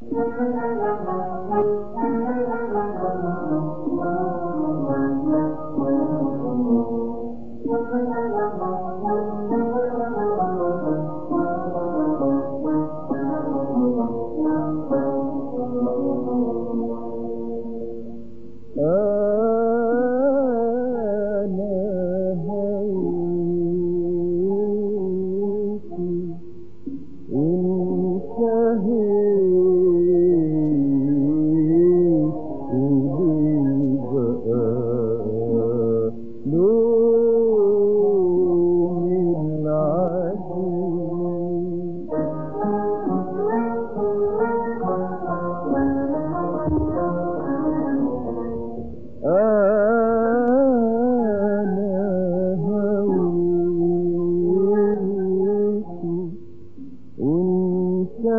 Thank you.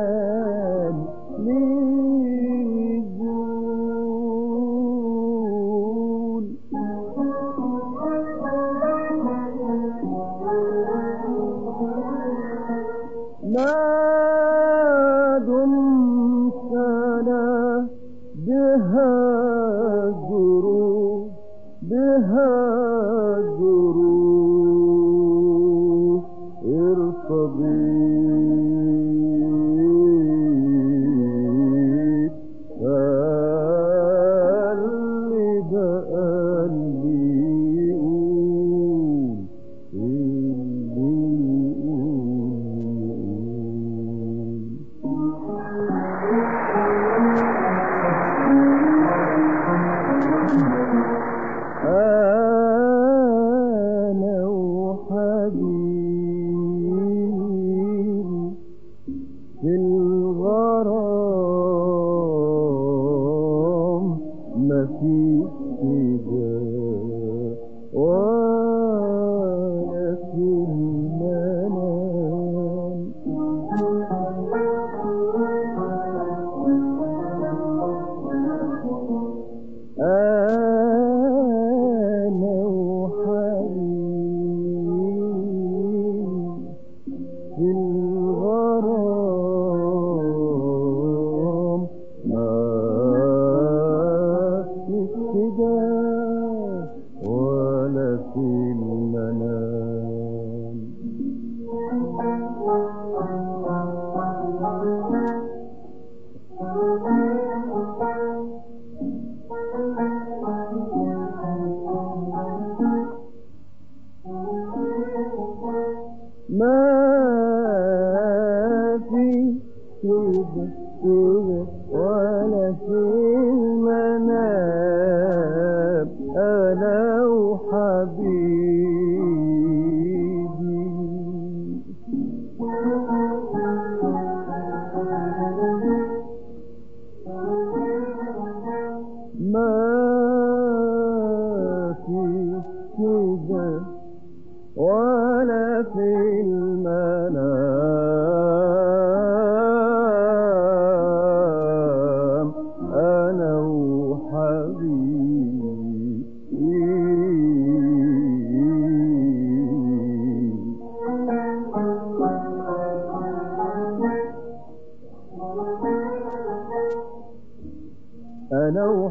بدال لجول ما دمتنا بها جروب بها عني الفداء المنام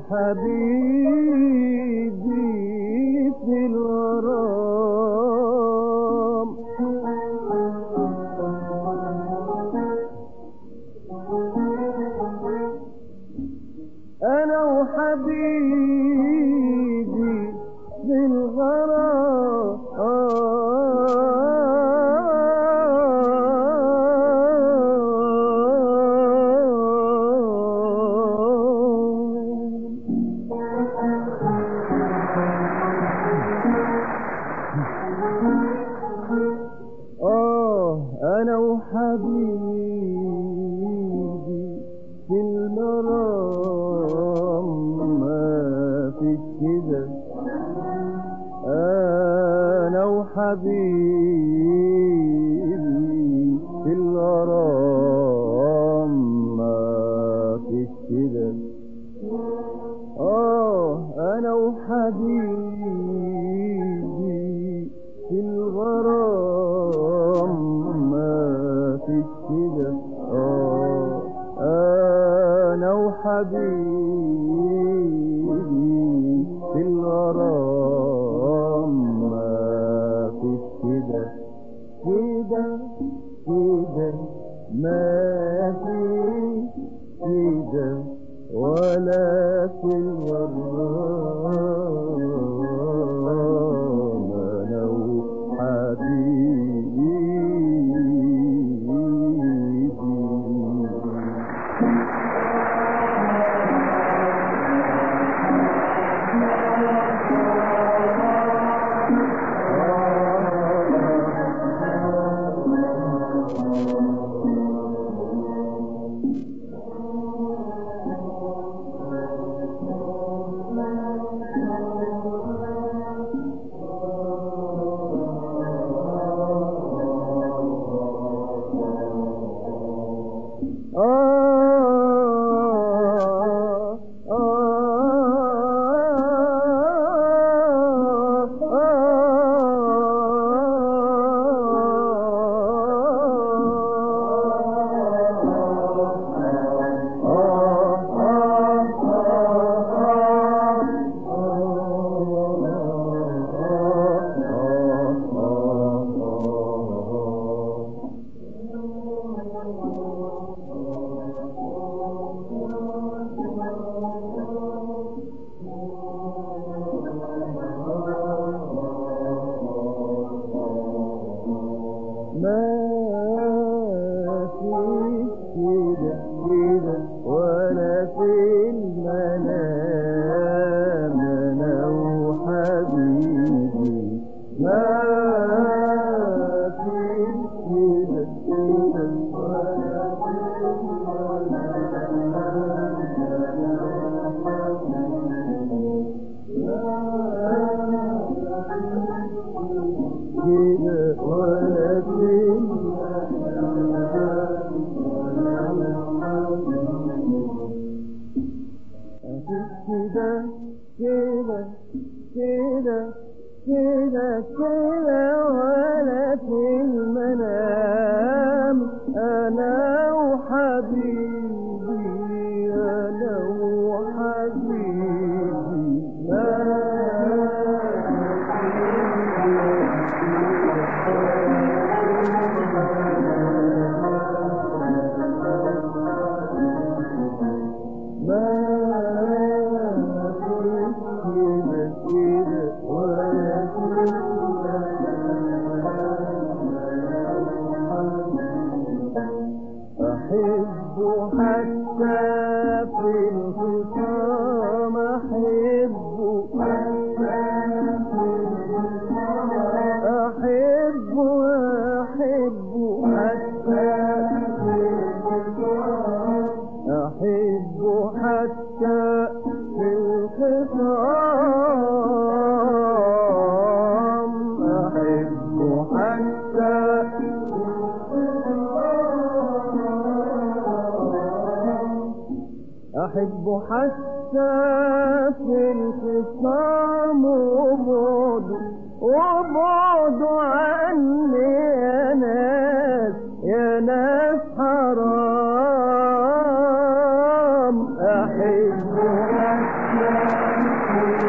حبيبي في الغرام. أنا وحبيبي في الغرام ما فيش كده آه أنا وحبيبي في الغرام ما فيش كده آه أنا وحبيبي كده كده ما فيش كده ولا في الغرام أنا أحب حتى في الخصام وبعد وبعد عني يا ناس يا ناس حرام. أحب حتى في